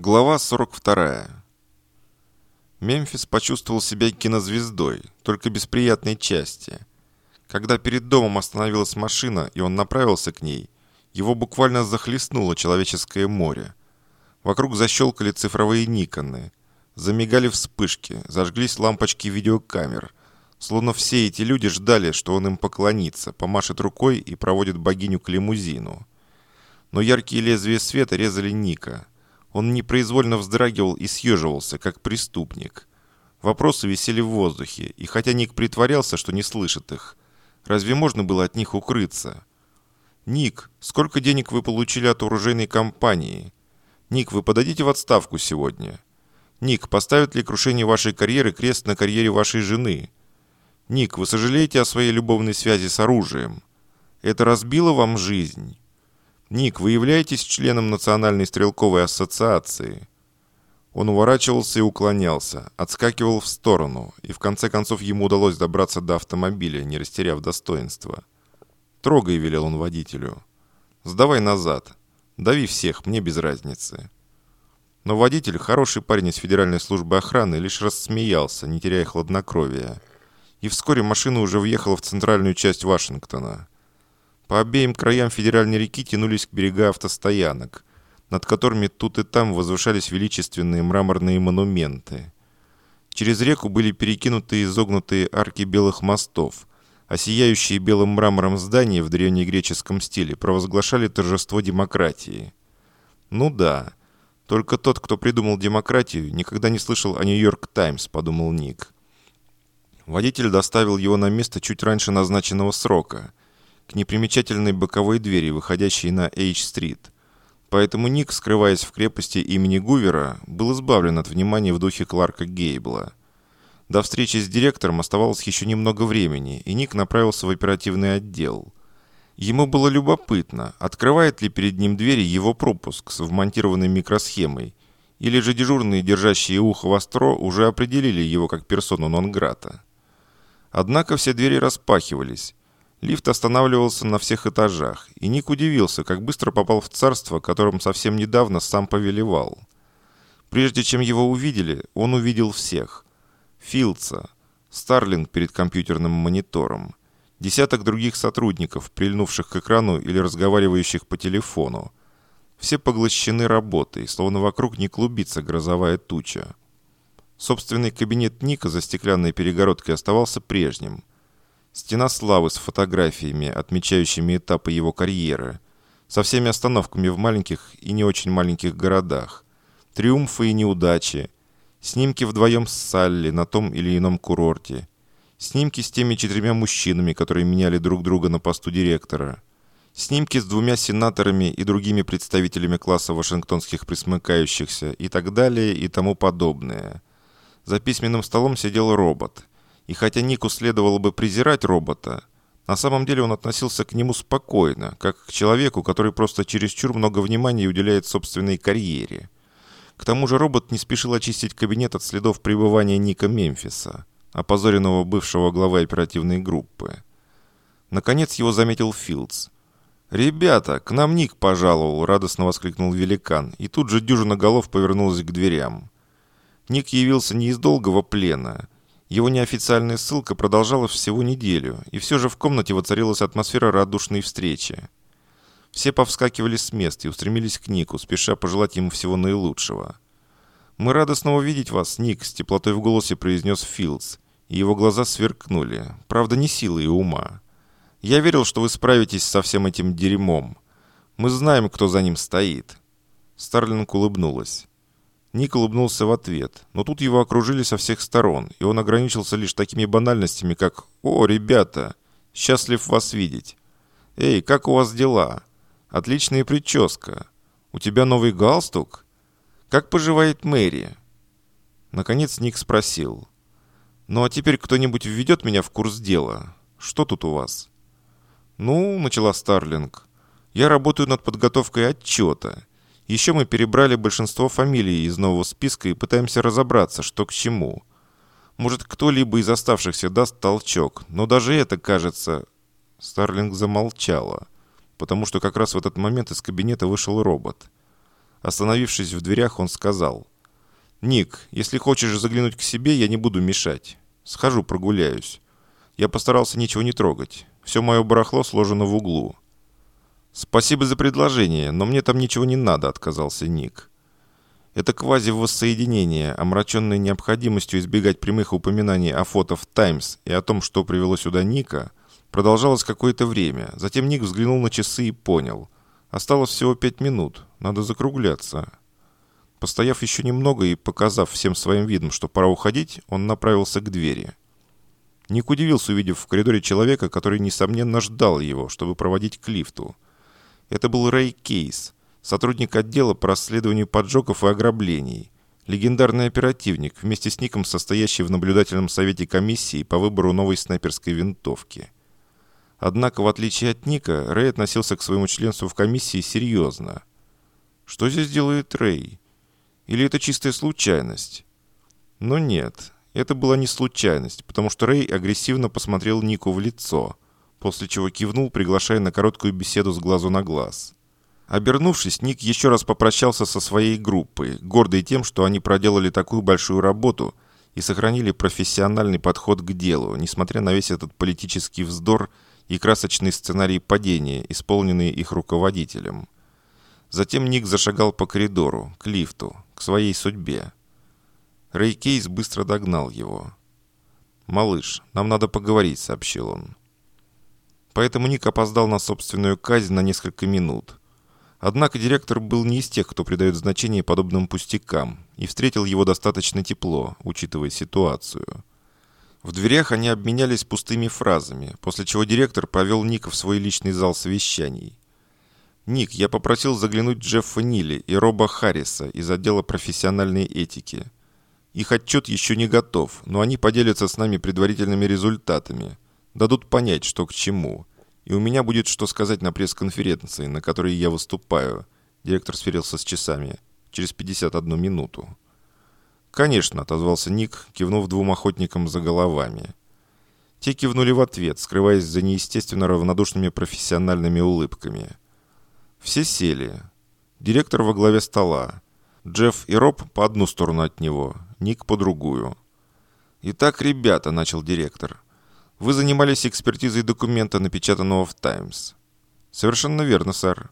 Глава 42. Мемфис почувствовал себя кинозвездой, только без приятной части. Когда перед домом остановилась машина, и он направился к ней, его буквально захлестнуло человеческое море. Вокруг защелкали цифровые Никоны, замигали вспышки, зажглись лампочки видеокамер. Словно все эти люди ждали, что он им поклонится, помашет рукой и проводит богиню к лимузину. Но яркие лезвия света резали Ника – он непроизвольно вздрагивал и съеживался, как преступник. Вопросы висели в воздухе, и хотя Ник притворялся, что не слышит их, разве можно было от них укрыться? «Ник, сколько денег вы получили от оружейной компании? Ник, вы подадите в отставку сегодня? Ник, поставит ли крушение вашей карьеры крест на карьере вашей жены? Ник, вы сожалеете о своей любовной связи с оружием? Это разбило вам жизнь?» «Ник, вы являетесь членом Национальной стрелковой ассоциации?» Он уворачивался и уклонялся, отскакивал в сторону, и в конце концов ему удалось добраться до автомобиля, не растеряв достоинства. «Трогай», — велел он водителю. «Сдавай назад. Дави всех, мне без разницы». Но водитель, хороший парень из Федеральной службы охраны, лишь рассмеялся, не теряя хладнокровия. И вскоре машина уже въехала в центральную часть Вашингтона. По обеим краям федеральной реки тянулись к берега автостоянок, над которыми тут и там возвышались величественные мраморные монументы. Через реку были перекинуты изогнутые арки белых мостов, а сияющие белым мрамором здания в древнегреческом стиле провозглашали торжество демократии. Ну да, только тот, кто придумал демократию, никогда не слышал о Нью-Йорк Таймс, подумал Ник. Водитель доставил его на место чуть раньше назначенного срока – к непримечательной боковой двери, выходящей на Эйч-стрит. Поэтому Ник, скрываясь в крепости имени Гувера, был избавлен от внимания в духе Кларка Гейбла. До встречи с директором оставалось еще немного времени, и Ник направился в оперативный отдел. Ему было любопытно, открывает ли перед ним двери его пропуск с вмонтированной микросхемой, или же дежурные, держащие ухо востро, уже определили его как персону нон-грата. Однако все двери распахивались, Лифт останавливался на всех этажах, и Ник удивился, как быстро попал в царство, которым совсем недавно сам повелевал. Прежде чем его увидели, он увидел всех. Филдса, Старлинг перед компьютерным монитором, десяток других сотрудников, прильнувших к экрану или разговаривающих по телефону. Все поглощены работой, словно вокруг не клубится грозовая туча. Собственный кабинет Ника за стеклянной перегородкой оставался прежним – Стена славы с фотографиями, отмечающими этапы его карьеры. Со всеми остановками в маленьких и не очень маленьких городах. Триумфы и неудачи. Снимки вдвоем с Салли на том или ином курорте. Снимки с теми четырьмя мужчинами, которые меняли друг друга на посту директора. Снимки с двумя сенаторами и другими представителями класса вашингтонских присмыкающихся и так далее и тому подобное. За письменным столом сидел робот – и хотя Нику следовало бы презирать робота, на самом деле он относился к нему спокойно, как к человеку, который просто чересчур много внимания уделяет собственной карьере. К тому же робот не спешил очистить кабинет от следов пребывания Ника Мемфиса, опозоренного бывшего главы оперативной группы. Наконец его заметил Филдс. «Ребята, к нам Ник пожаловал!» – радостно воскликнул великан, и тут же дюжина голов повернулась к дверям. Ник явился не из долгого плена – его неофициальная ссылка продолжалась всего неделю, и все же в комнате воцарилась атмосфера радушной встречи. Все повскакивали с мест и устремились к Нику, спеша пожелать ему всего наилучшего. «Мы рады снова видеть вас, Ник», — с теплотой в голосе произнес Филдс, и его глаза сверкнули, правда, не силы и ума. «Я верил, что вы справитесь со всем этим дерьмом. Мы знаем, кто за ним стоит». Старлинг улыбнулась. Ник улыбнулся в ответ, но тут его окружили со всех сторон, и он ограничился лишь такими банальностями, как «О, ребята, счастлив вас видеть!» «Эй, как у вас дела? Отличная прическа. У тебя новый галстук? Как поживает Мэри?» Наконец Ник спросил. «Ну а теперь кто-нибудь введет меня в курс дела? Что тут у вас?» «Ну, — начала Старлинг, — я работаю над подготовкой отчета, еще мы перебрали большинство фамилий из нового списка и пытаемся разобраться, что к чему. Может, кто-либо из оставшихся даст толчок, но даже это, кажется...» Старлинг замолчала, потому что как раз в этот момент из кабинета вышел робот. Остановившись в дверях, он сказал. «Ник, если хочешь заглянуть к себе, я не буду мешать. Схожу, прогуляюсь. Я постарался ничего не трогать. Все мое барахло сложено в углу». «Спасибо за предложение, но мне там ничего не надо», — отказался Ник. Это квази-воссоединение, омраченное необходимостью избегать прямых упоминаний о фото в «Таймс» и о том, что привело сюда Ника, продолжалось какое-то время. Затем Ник взглянул на часы и понял. Осталось всего пять минут. Надо закругляться. Постояв еще немного и показав всем своим видом, что пора уходить, он направился к двери. Ник удивился, увидев в коридоре человека, который, несомненно, ждал его, чтобы проводить к лифту. Это был Рэй Кейс, сотрудник отдела по расследованию поджогов и ограблений, легендарный оперативник, вместе с Ником состоящий в наблюдательном совете комиссии по выбору новой снайперской винтовки. Однако, в отличие от Ника, Рэй относился к своему членству в комиссии серьезно. Что здесь делает Рэй? Или это чистая случайность? Но нет, это была не случайность, потому что Рэй агрессивно посмотрел Нику в лицо, после чего кивнул, приглашая на короткую беседу с глазу на глаз. Обернувшись, Ник еще раз попрощался со своей группой, гордый тем, что они проделали такую большую работу и сохранили профессиональный подход к делу, несмотря на весь этот политический вздор и красочный сценарий падения, исполненный их руководителем. Затем Ник зашагал по коридору, к лифту, к своей судьбе. Рэй Кейс быстро догнал его. «Малыш, нам надо поговорить», — сообщил он. Поэтому Ник опоздал на собственную казнь на несколько минут. Однако директор был не из тех, кто придает значение подобным пустякам, и встретил его достаточно тепло, учитывая ситуацию. В дверях они обменялись пустыми фразами, после чего директор повел Ника в свой личный зал совещаний. «Ник, я попросил заглянуть Джеффа Нилли и Роба Харриса из отдела профессиональной этики. Их отчет еще не готов, но они поделятся с нами предварительными результатами, дадут понять, что к чему» и у меня будет что сказать на пресс-конференции, на которой я выступаю». Директор сверился с часами. «Через 51 минуту». «Конечно», — отозвался Ник, кивнув двум охотникам за головами. Те кивнули в ответ, скрываясь за неестественно равнодушными профессиональными улыбками. Все сели. Директор во главе стола. Джефф и Роб по одну сторону от него, Ник по другую. «Итак, ребята», — начал директор, — вы занимались экспертизой документа, напечатанного в «Таймс». Совершенно верно, сэр.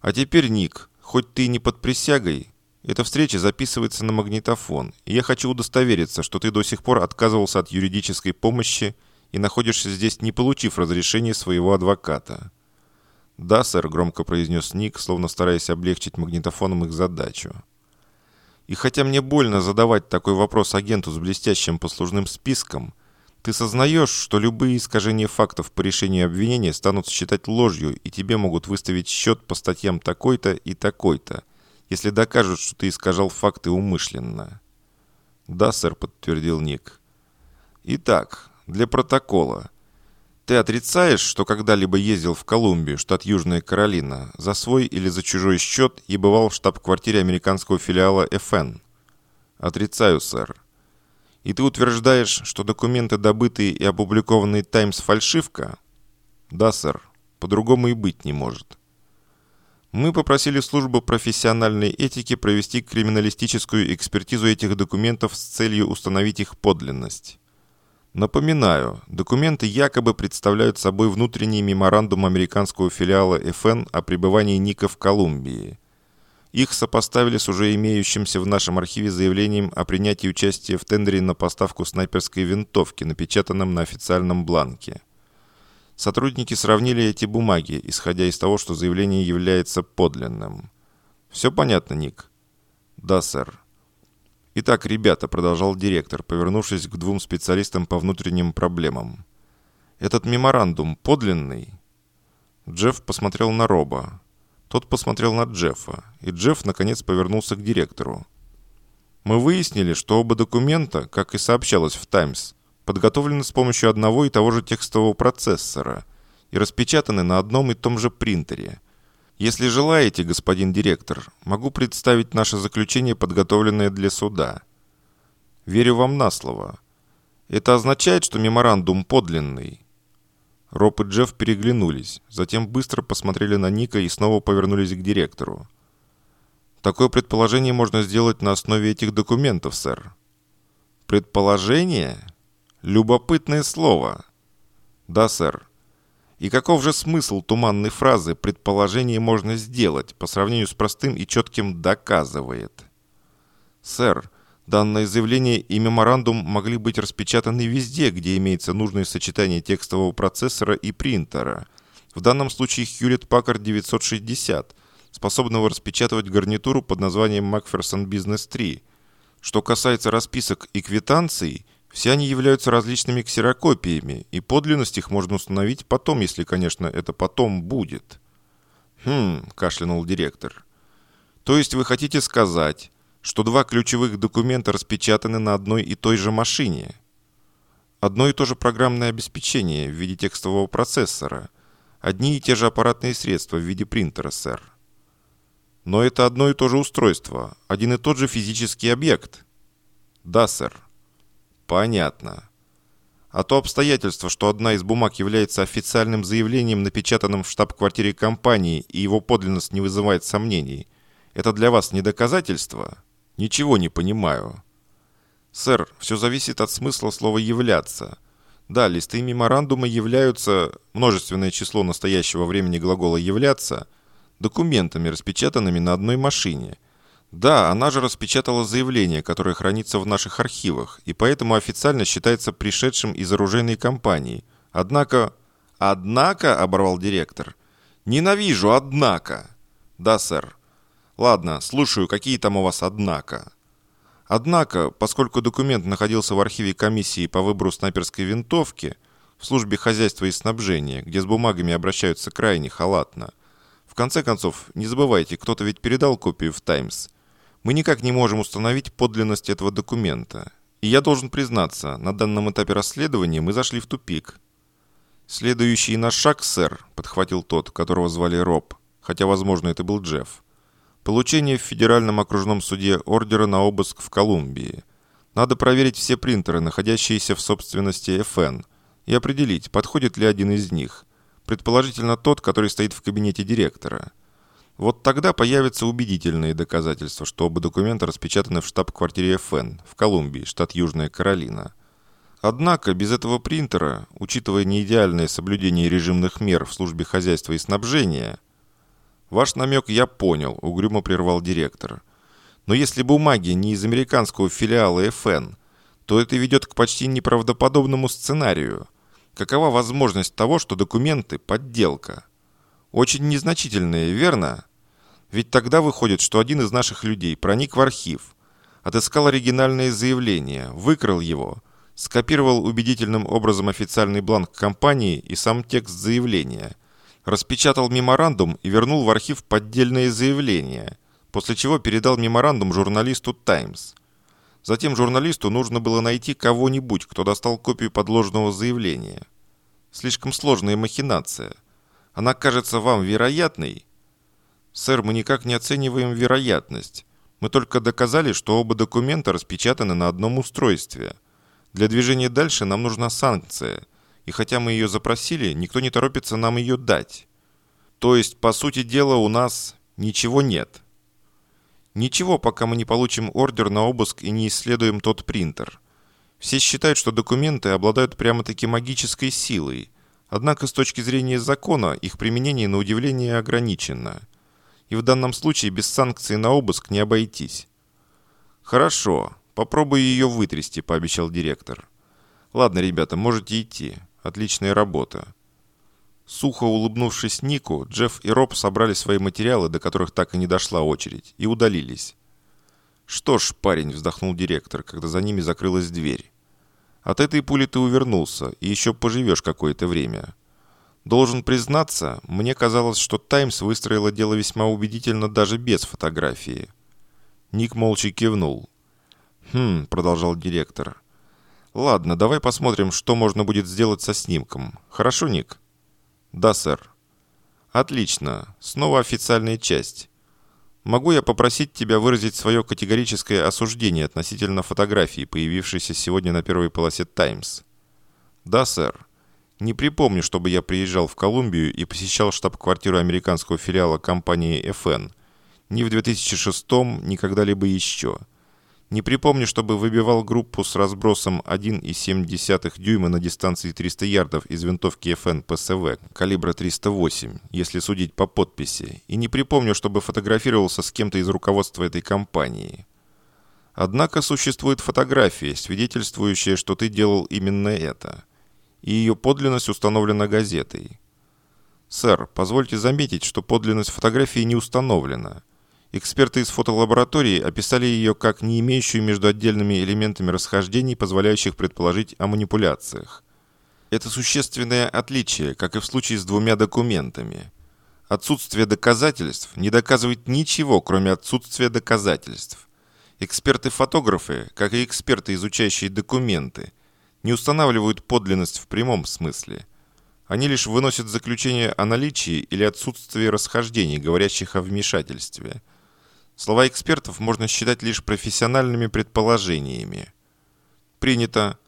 А теперь, Ник, хоть ты и не под присягой, эта встреча записывается на магнитофон, и я хочу удостовериться, что ты до сих пор отказывался от юридической помощи и находишься здесь, не получив разрешения своего адвоката. «Да, сэр», — громко произнес Ник, словно стараясь облегчить магнитофоном их задачу. «И хотя мне больно задавать такой вопрос агенту с блестящим послужным списком, — ты сознаешь, что любые искажения фактов по решению обвинения станут считать ложью, и тебе могут выставить счет по статьям такой-то и такой-то, если докажут, что ты искажал факты умышленно. «Да, сэр», — подтвердил Ник. «Итак, для протокола. Ты отрицаешь, что когда-либо ездил в Колумбию, штат Южная Каролина, за свой или за чужой счет и бывал в штаб-квартире американского филиала ФН?» «Отрицаю, сэр». И ты утверждаешь, что документы, добытые и опубликованные «Таймс» фальшивка? Да, сэр. По-другому и быть не может. Мы попросили службу профессиональной этики провести криминалистическую экспертизу этих документов с целью установить их подлинность. Напоминаю, документы якобы представляют собой внутренний меморандум американского филиала ФН о пребывании Ника в Колумбии – их сопоставили с уже имеющимся в нашем архиве заявлением о принятии участия в тендере на поставку снайперской винтовки, напечатанном на официальном бланке. Сотрудники сравнили эти бумаги, исходя из того, что заявление является подлинным. «Все понятно, Ник?» «Да, сэр». «Итак, ребята», — продолжал директор, повернувшись к двум специалистам по внутренним проблемам. «Этот меморандум подлинный?» Джефф посмотрел на Роба. Тот посмотрел на Джеффа, и Джефф наконец повернулся к директору. Мы выяснили, что оба документа, как и сообщалось в «Таймс», подготовлены с помощью одного и того же текстового процессора и распечатаны на одном и том же принтере. Если желаете, господин директор, могу представить наше заключение, подготовленное для суда. Верю вам на слово. Это означает, что меморандум подлинный. Роб и Джефф переглянулись, затем быстро посмотрели на Ника и снова повернулись к директору. Такое предположение можно сделать на основе этих документов, сэр. Предположение? Любопытное слово. Да, сэр. И каков же смысл туманной фразы «предположение можно сделать» по сравнению с простым и четким «доказывает»? Сэр, данное заявление и меморандум могли быть распечатаны везде, где имеется нужное сочетание текстового процессора и принтера. В данном случае Hewlett Packard 960, способного распечатывать гарнитуру под названием Macpherson Business 3. Что касается расписок и квитанций – все они являются различными ксерокопиями, и подлинность их можно установить потом, если, конечно, это потом будет. «Хм», – кашлянул директор. «То есть вы хотите сказать, что два ключевых документа распечатаны на одной и той же машине?» Одно и то же программное обеспечение в виде текстового процессора. Одни и те же аппаратные средства в виде принтера, сэр. Но это одно и то же устройство, один и тот же физический объект. Да, сэр. Понятно. А то обстоятельство, что одна из бумаг является официальным заявлением, напечатанным в штаб-квартире компании, и его подлинность не вызывает сомнений, это для вас не доказательство? Ничего не понимаю. Сэр, все зависит от смысла слова «являться». Да, листы меморандума являются, множественное число настоящего времени глагола «являться», документами, распечатанными на одной машине – да, она же распечатала заявление, которое хранится в наших архивах, и поэтому официально считается пришедшим из оружейной компании. Однако... Однако, оборвал директор. Ненавижу, однако. Да, сэр. Ладно, слушаю, какие там у вас однако. Однако, поскольку документ находился в архиве комиссии по выбору снайперской винтовки в службе хозяйства и снабжения, где с бумагами обращаются крайне халатно, в конце концов, не забывайте, кто-то ведь передал копию в «Таймс», мы никак не можем установить подлинность этого документа. И я должен признаться, на данном этапе расследования мы зашли в тупик. «Следующий наш шаг, сэр», — подхватил тот, которого звали Роб, хотя, возможно, это был Джефф. «Получение в Федеральном окружном суде ордера на обыск в Колумбии. Надо проверить все принтеры, находящиеся в собственности ФН, и определить, подходит ли один из них. Предположительно, тот, который стоит в кабинете директора». Вот тогда появятся убедительные доказательства, что оба документа распечатаны в штаб-квартире ФН в Колумбии, штат Южная Каролина. Однако без этого принтера, учитывая неидеальное соблюдение режимных мер в службе хозяйства и снабжения, «Ваш намек я понял», — угрюмо прервал директор. «Но если бумаги не из американского филиала ФН, то это ведет к почти неправдоподобному сценарию. Какова возможность того, что документы – подделка?» Очень незначительные, верно? Ведь тогда выходит, что один из наших людей проник в архив, отыскал оригинальное заявление, выкрал его, скопировал убедительным образом официальный бланк компании и сам текст заявления, распечатал меморандум и вернул в архив поддельное заявление, после чего передал меморандум журналисту «Таймс». Затем журналисту нужно было найти кого-нибудь, кто достал копию подложного заявления. Слишком сложная махинация – она кажется вам вероятной? Сэр, мы никак не оцениваем вероятность. Мы только доказали, что оба документа распечатаны на одном устройстве. Для движения дальше нам нужна санкция. И хотя мы ее запросили, никто не торопится нам ее дать. То есть, по сути дела, у нас ничего нет. Ничего, пока мы не получим ордер на обыск и не исследуем тот принтер. Все считают, что документы обладают прямо-таки магической силой – Однако с точки зрения закона их применение на удивление ограничено. И в данном случае без санкций на обыск не обойтись. «Хорошо, попробую ее вытрясти», – пообещал директор. «Ладно, ребята, можете идти. Отличная работа». Сухо улыбнувшись Нику, Джефф и Роб собрали свои материалы, до которых так и не дошла очередь, и удалились. «Что ж, парень», – вздохнул директор, когда за ними закрылась дверь. От этой пули ты увернулся и еще поживешь какое-то время. Должен признаться, мне казалось, что «Таймс» выстроила дело весьма убедительно даже без фотографии. Ник молча кивнул. «Хм», — продолжал директор. «Ладно, давай посмотрим, что можно будет сделать со снимком. Хорошо, Ник?» «Да, сэр». «Отлично. Снова официальная часть. Могу я попросить тебя выразить свое категорическое осуждение относительно фотографии, появившейся сегодня на первой полосе «Таймс»? Да, сэр. Не припомню, чтобы я приезжал в Колумбию и посещал штаб-квартиру американского филиала компании FN. Ни в 2006, ни когда-либо еще. Не припомню, чтобы выбивал группу с разбросом 1,7 дюйма на дистанции 300 ярдов из винтовки FN ПСВ калибра 308, если судить по подписи, и не припомню, чтобы фотографировался с кем-то из руководства этой компании. Однако существует фотография, свидетельствующая, что ты делал именно это. И ее подлинность установлена газетой. Сэр, позвольте заметить, что подлинность фотографии не установлена – Эксперты из фотолаборатории описали ее как не имеющую между отдельными элементами расхождений, позволяющих предположить о манипуляциях. Это существенное отличие, как и в случае с двумя документами. Отсутствие доказательств не доказывает ничего, кроме отсутствия доказательств. Эксперты-фотографы, как и эксперты, изучающие документы, не устанавливают подлинность в прямом смысле. Они лишь выносят заключение о наличии или отсутствии расхождений, говорящих о вмешательстве – Слова экспертов можно считать лишь профессиональными предположениями. Принято.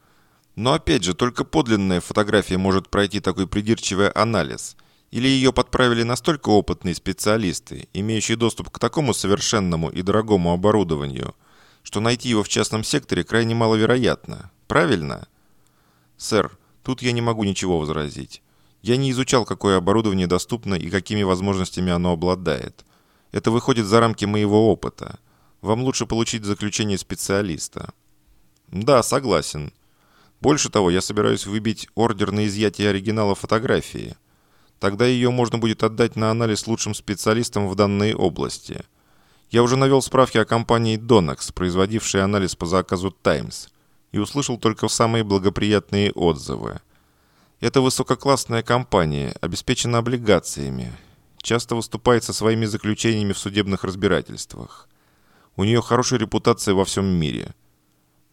Но опять же, только подлинная фотография может пройти такой придирчивый анализ. Или ее подправили настолько опытные специалисты, имеющие доступ к такому совершенному и дорогому оборудованию, что найти его в частном секторе крайне маловероятно. Правильно? Сэр, тут я не могу ничего возразить. Я не изучал, какое оборудование доступно и какими возможностями оно обладает. Это выходит за рамки моего опыта. Вам лучше получить заключение специалиста. Да, согласен. Больше того, я собираюсь выбить ордер на изъятие оригинала фотографии. Тогда ее можно будет отдать на анализ лучшим специалистам в данной области. Я уже навел справки о компании Donex, производившей анализ по заказу Times, и услышал только самые благоприятные отзывы. Это высококлассная компания, обеспечена облигациями, часто выступает со своими заключениями в судебных разбирательствах. У нее хорошая репутация во всем мире.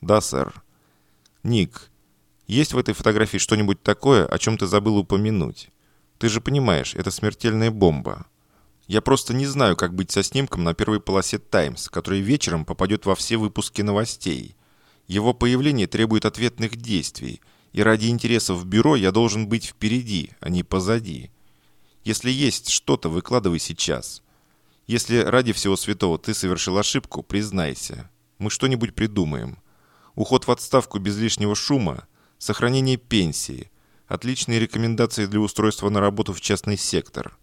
Да, сэр. Ник, есть в этой фотографии что-нибудь такое, о чем ты забыл упомянуть? Ты же понимаешь, это смертельная бомба. Я просто не знаю, как быть со снимком на первой полосе «Таймс», который вечером попадет во все выпуски новостей. Его появление требует ответных действий, и ради интересов бюро я должен быть впереди, а не позади. Если есть что-то, выкладывай сейчас. Если ради всего святого ты совершил ошибку, признайся. Мы что-нибудь придумаем. Уход в отставку без лишнего шума, сохранение пенсии, отличные рекомендации для устройства на работу в частный сектор.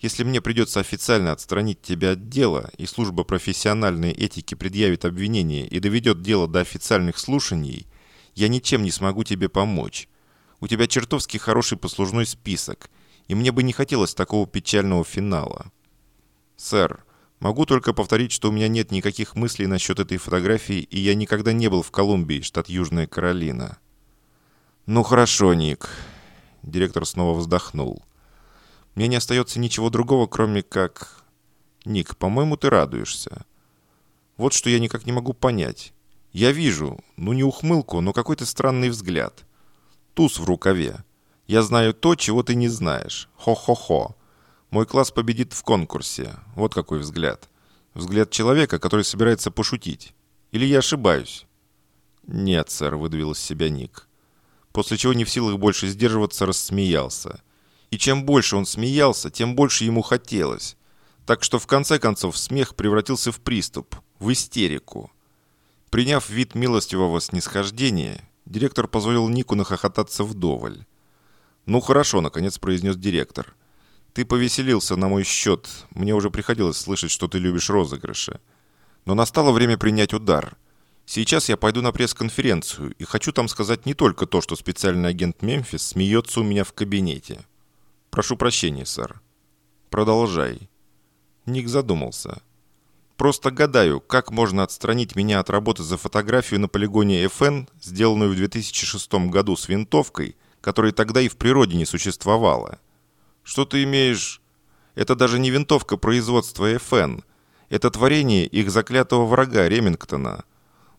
Если мне придется официально отстранить тебя от дела, и служба профессиональной этики предъявит обвинение и доведет дело до официальных слушаний, я ничем не смогу тебе помочь. У тебя чертовски хороший послужной список, и мне бы не хотелось такого печального финала. Сэр, могу только повторить, что у меня нет никаких мыслей насчет этой фотографии, и я никогда не был в Колумбии, штат Южная Каролина. Ну хорошо, Ник. Директор снова вздохнул. Мне не остается ничего другого, кроме как... Ник, по-моему, ты радуешься. Вот что я никак не могу понять. Я вижу, ну не ухмылку, но какой-то странный взгляд. Туз в рукаве. Я знаю то, чего ты не знаешь. Хо-хо-хо. Мой класс победит в конкурсе. Вот какой взгляд. Взгляд человека, который собирается пошутить. Или я ошибаюсь? Нет, сэр, выдавил из себя Ник. После чего не в силах больше сдерживаться, рассмеялся. И чем больше он смеялся, тем больше ему хотелось. Так что в конце концов смех превратился в приступ, в истерику. Приняв вид милостивого снисхождения, директор позволил Нику нахохотаться вдоволь. «Ну хорошо», — наконец произнес директор. «Ты повеселился на мой счет. Мне уже приходилось слышать, что ты любишь розыгрыши. Но настало время принять удар. Сейчас я пойду на пресс-конференцию и хочу там сказать не только то, что специальный агент Мемфис смеется у меня в кабинете. Прошу прощения, сэр». «Продолжай». Ник задумался. «Просто гадаю, как можно отстранить меня от работы за фотографию на полигоне FN, сделанную в 2006 году с винтовкой, которой тогда и в природе не существовало. Что ты имеешь? Это даже не винтовка производства FN. Это творение их заклятого врага Ремингтона.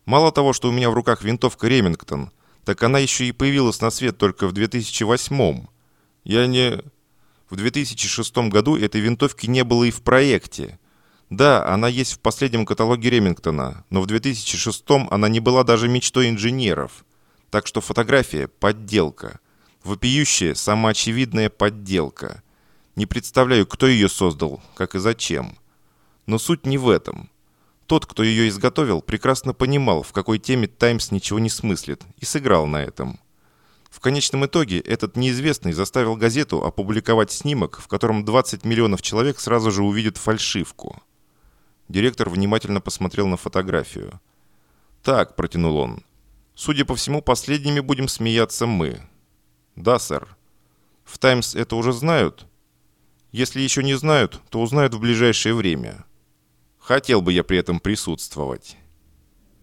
Мало того, что у меня в руках винтовка Ремингтон, так она еще и появилась на свет только в 2008 Я не... В 2006 году этой винтовки не было и в проекте. Да, она есть в последнем каталоге Ремингтона, но в 2006 она не была даже мечтой инженеров. Так что фотография – подделка. Вопиющая, самоочевидная подделка. Не представляю, кто ее создал, как и зачем. Но суть не в этом. Тот, кто ее изготовил, прекрасно понимал, в какой теме «Таймс» ничего не смыслит, и сыграл на этом. В конечном итоге этот неизвестный заставил газету опубликовать снимок, в котором 20 миллионов человек сразу же увидят фальшивку. Директор внимательно посмотрел на фотографию. «Так», — протянул он, — «судя по всему, последними будем смеяться мы». «Да, сэр». «В «Таймс» это уже знают?» «Если еще не знают, то узнают в ближайшее время». Хотел бы я при этом присутствовать.